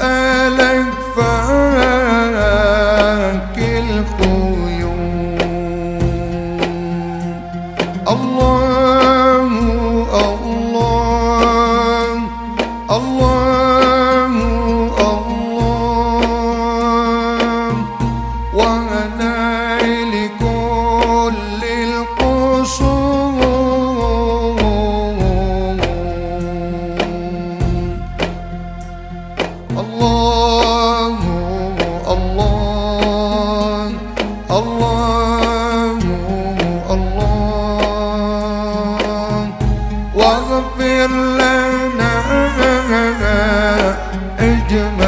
أسألك فاكل do my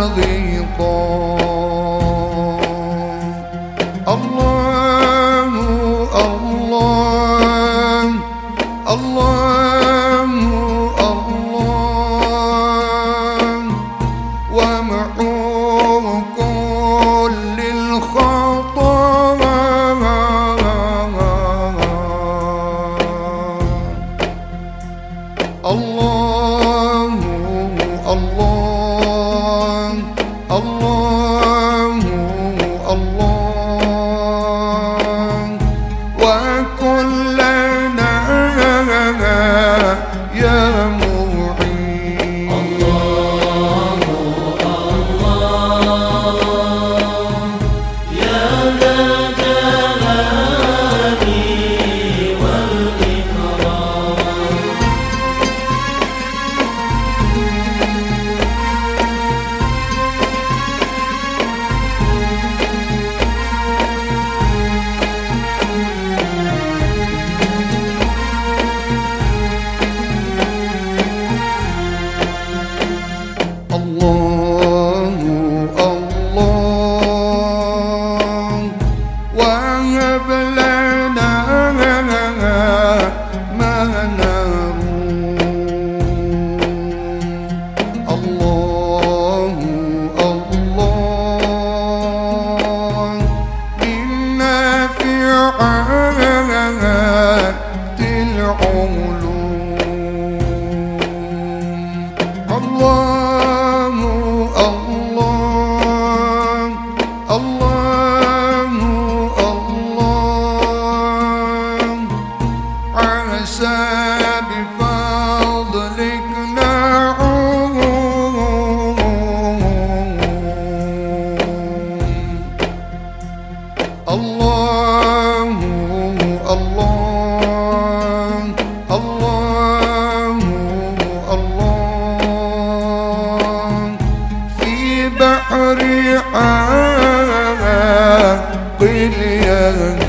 I'll be 사랑은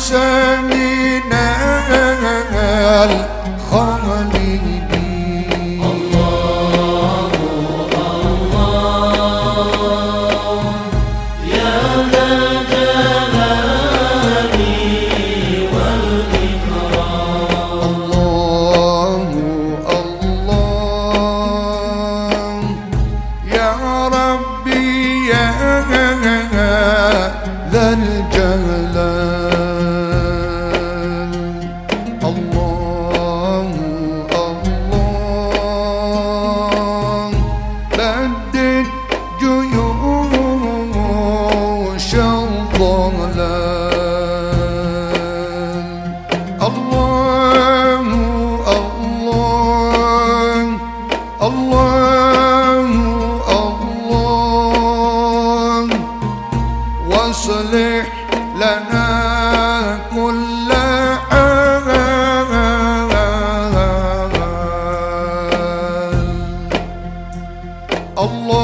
عسى Allah